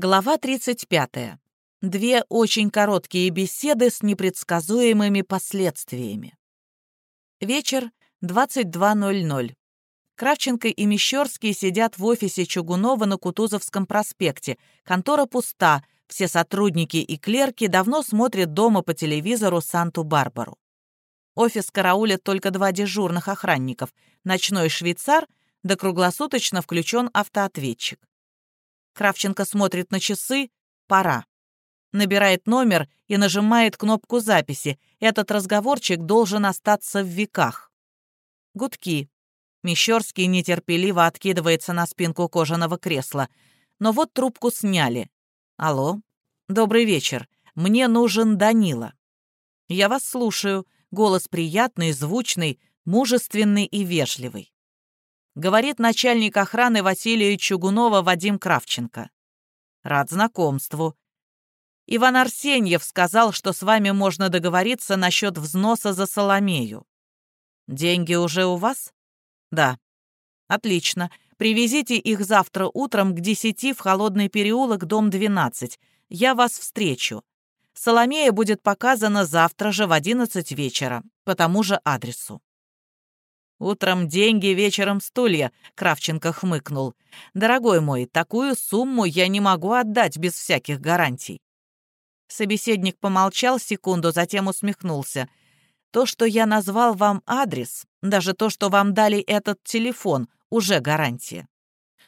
Глава 35. Две очень короткие беседы с непредсказуемыми последствиями. Вечер, 22.00. Кравченко и Мещерский сидят в офисе Чугунова на Кутузовском проспекте. Контора пуста, все сотрудники и клерки давно смотрят дома по телевизору Санту-Барбару. Офис караулят только два дежурных охранников. Ночной швейцар, да круглосуточно включен автоответчик. Кравченко смотрит на часы. Пора. Набирает номер и нажимает кнопку записи. Этот разговорчик должен остаться в веках. Гудки. Мещерский нетерпеливо откидывается на спинку кожаного кресла. Но вот трубку сняли. «Алло. Добрый вечер. Мне нужен Данила». «Я вас слушаю». Голос приятный, звучный, мужественный и вежливый говорит начальник охраны Василия Чугунова Вадим Кравченко. Рад знакомству. Иван Арсеньев сказал, что с вами можно договориться насчет взноса за Соломею. Деньги уже у вас? Да. Отлично. Привезите их завтра утром к десяти в Холодный переулок, дом 12. Я вас встречу. Соломея будет показана завтра же в 11 вечера по тому же адресу. «Утром деньги, вечером стулья», — Кравченко хмыкнул. «Дорогой мой, такую сумму я не могу отдать без всяких гарантий». Собеседник помолчал секунду, затем усмехнулся. «То, что я назвал вам адрес, даже то, что вам дали этот телефон, уже гарантия.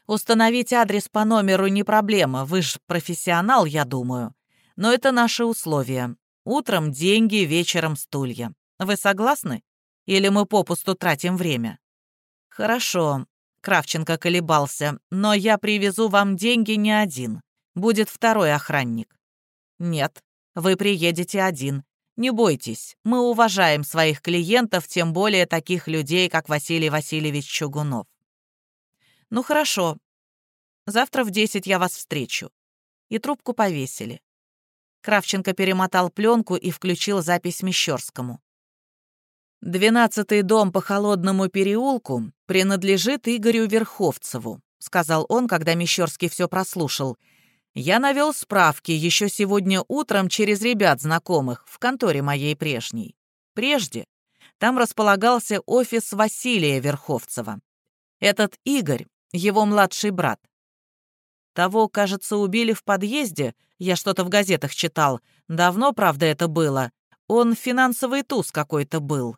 Установить адрес по номеру не проблема, вы же профессионал, я думаю. Но это наши условия. Утром деньги, вечером стулья. Вы согласны?» Или мы попусту тратим время?» «Хорошо», — Кравченко колебался, «но я привезу вам деньги не один. Будет второй охранник». «Нет, вы приедете один. Не бойтесь, мы уважаем своих клиентов, тем более таких людей, как Василий Васильевич Чугунов». «Ну хорошо. Завтра в десять я вас встречу». И трубку повесили. Кравченко перемотал пленку и включил запись Мещерскому. «Двенадцатый дом по холодному переулку принадлежит Игорю Верховцеву», сказал он, когда Мещерский все прослушал. «Я навел справки еще сегодня утром через ребят знакомых в конторе моей прежней. Прежде там располагался офис Василия Верховцева. Этот Игорь — его младший брат. Того, кажется, убили в подъезде, я что-то в газетах читал. Давно, правда, это было. Он финансовый туз какой-то был.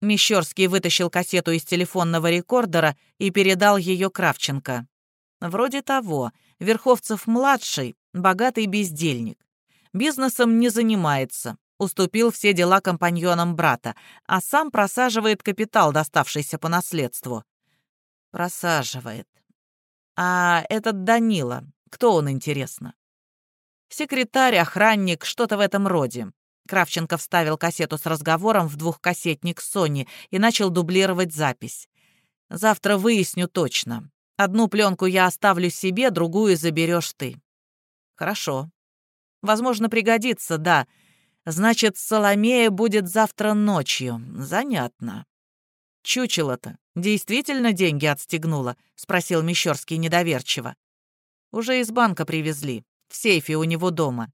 Мещерский вытащил кассету из телефонного рекордера и передал ее Кравченко. Вроде того, Верховцев-младший, богатый бездельник. Бизнесом не занимается, уступил все дела компаньонам брата, а сам просаживает капитал, доставшийся по наследству. Просаживает. А этот Данила, кто он, интересно? Секретарь, охранник, что-то в этом роде. Кравченко вставил кассету с разговором в двухкассетник Сони и начал дублировать запись. «Завтра выясню точно. Одну пленку я оставлю себе, другую заберешь ты». «Хорошо. Возможно, пригодится, да. Значит, Соломея будет завтра ночью. Занятно». «Чучело-то действительно деньги отстегнула?» — спросил Мещерский недоверчиво. «Уже из банка привезли. В сейфе у него дома.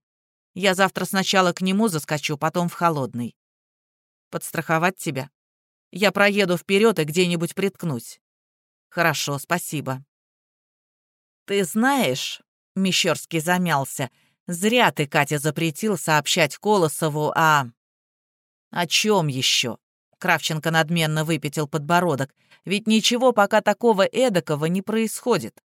Я завтра сначала к нему заскочу, потом в холодный. Подстраховать тебя? Я проеду вперед и где-нибудь приткнусь. Хорошо, спасибо. Ты знаешь, Мещерский замялся, зря ты, Катя, запретил сообщать Колосову о... О чем еще? Кравченко надменно выпятил подбородок. Ведь ничего пока такого эдакого не происходит.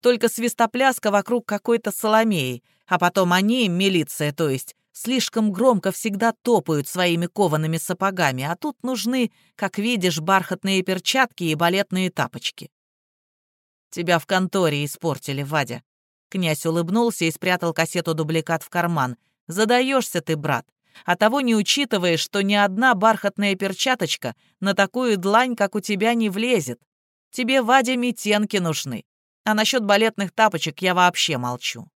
Только свистопляска вокруг какой-то Соломеи, а потом они, милиция то есть, слишком громко всегда топают своими коваными сапогами, а тут нужны, как видишь, бархатные перчатки и балетные тапочки. Тебя в конторе испортили, Вадя. Князь улыбнулся и спрятал кассету-дубликат в карман. Задаешься ты, брат, а того не учитываешь, что ни одна бархатная перчаточка на такую длань, как у тебя, не влезет. Тебе, Вадя, метенки нужны. А насчет балетных тапочек я вообще молчу.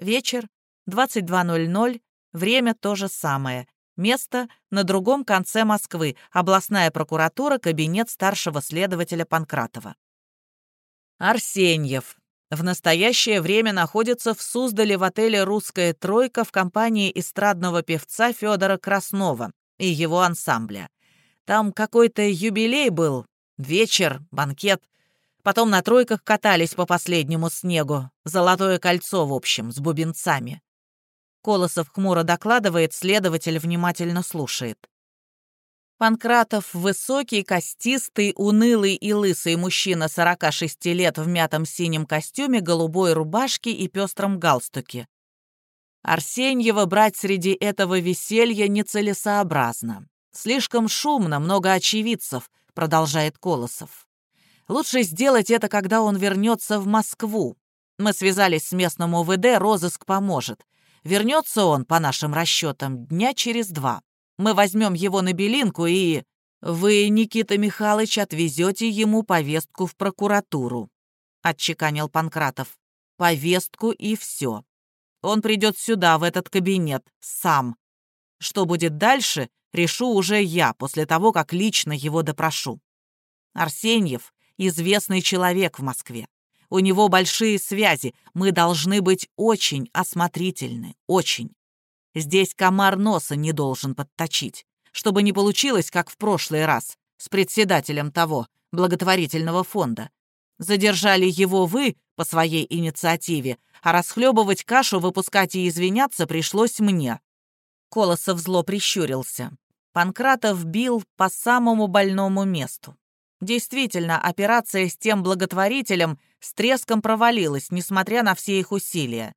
Вечер, 22.00, время то же самое. Место на другом конце Москвы, областная прокуратура, кабинет старшего следователя Панкратова. Арсеньев. В настоящее время находится в Суздале в отеле «Русская тройка» в компании эстрадного певца Федора Краснова и его ансамбля. Там какой-то юбилей был, вечер, банкет. Потом на тройках катались по последнему снегу. Золотое кольцо, в общем, с бубенцами. Колосов хмуро докладывает, следователь внимательно слушает. Панкратов — высокий, костистый, унылый и лысый мужчина 46 лет в мятом синем костюме, голубой рубашке и пестром галстуке. Арсеньева брать среди этого веселья нецелесообразно. Слишком шумно, много очевидцев, продолжает Колосов. Лучше сделать это, когда он вернется в Москву. Мы связались с местным УВД, розыск поможет. Вернется он, по нашим расчетам, дня через два. Мы возьмем его на Белинку и... Вы, Никита Михайлович, отвезете ему повестку в прокуратуру», — отчеканил Панкратов. «Повестку и все. Он придет сюда, в этот кабинет, сам. Что будет дальше, решу уже я, после того, как лично его допрошу. Арсеньев — известный человек в Москве. У него большие связи. Мы должны быть очень осмотрительны, очень. Здесь комар носа не должен подточить, чтобы не получилось, как в прошлый раз, с председателем того, благотворительного фонда. Задержали его вы по своей инициативе, а расхлебывать кашу, выпускать и извиняться пришлось мне». Колосов зло прищурился. Панкратов бил по самому больному месту. Действительно, операция с тем благотворителем с треском провалилась, несмотря на все их усилия.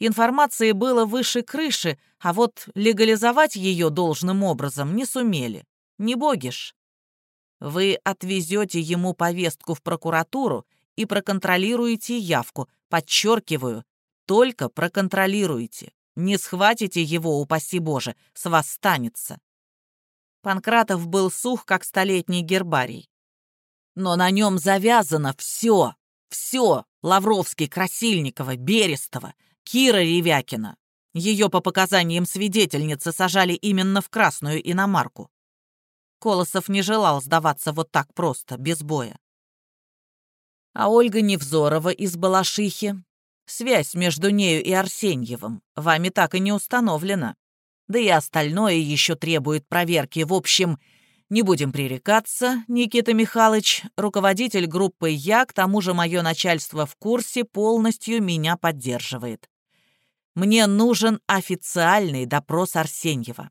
Информации было выше крыши, а вот легализовать ее должным образом не сумели. Не боги ж. Вы отвезете ему повестку в прокуратуру и проконтролируете явку. Подчеркиваю, только проконтролируете. Не схватите его, упаси Боже, с вас станется. Панкратов был сух, как столетний гербарий. Но на нем завязано все, все. Лавровский, Красильникова, Берестова, Кира Ревякина. Ее по показаниям свидетельницы сажали именно в красную иномарку. Колосов не желал сдаваться вот так просто, без боя. А Ольга Невзорова из Балашихи? Связь между нею и Арсеньевым вами так и не установлена. Да и остальное еще требует проверки. В общем, не будем пререкаться, Никита Михайлович, руководитель группы «Я», к тому же мое начальство в курсе, полностью меня поддерживает. Мне нужен официальный допрос Арсеньева.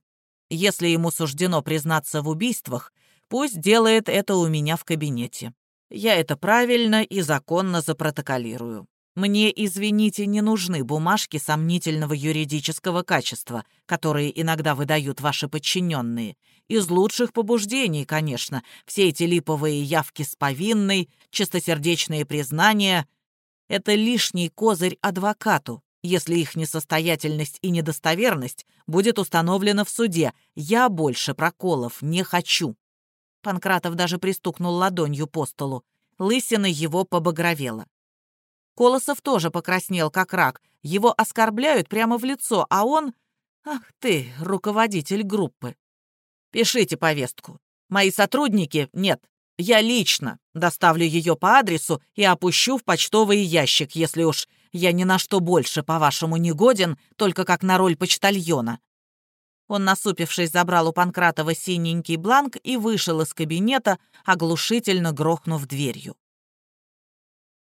Если ему суждено признаться в убийствах, пусть делает это у меня в кабинете. Я это правильно и законно запротоколирую. Мне, извините, не нужны бумажки сомнительного юридического качества, которые иногда выдают ваши подчиненные. Из лучших побуждений, конечно, все эти липовые явки с повинной, чистосердечные признания — это лишний козырь адвокату, если их несостоятельность и недостоверность будет установлена в суде. Я больше проколов не хочу». Панкратов даже пристукнул ладонью по столу. Лысина его побагровела. Колосов тоже покраснел, как рак. Его оскорбляют прямо в лицо, а он... Ах ты, руководитель группы. Пишите повестку. Мои сотрудники... Нет, я лично доставлю ее по адресу и опущу в почтовый ящик, если уж я ни на что больше, по-вашему, не годен, только как на роль почтальона». Он, насупившись, забрал у Панкратова синенький бланк и вышел из кабинета, оглушительно грохнув дверью.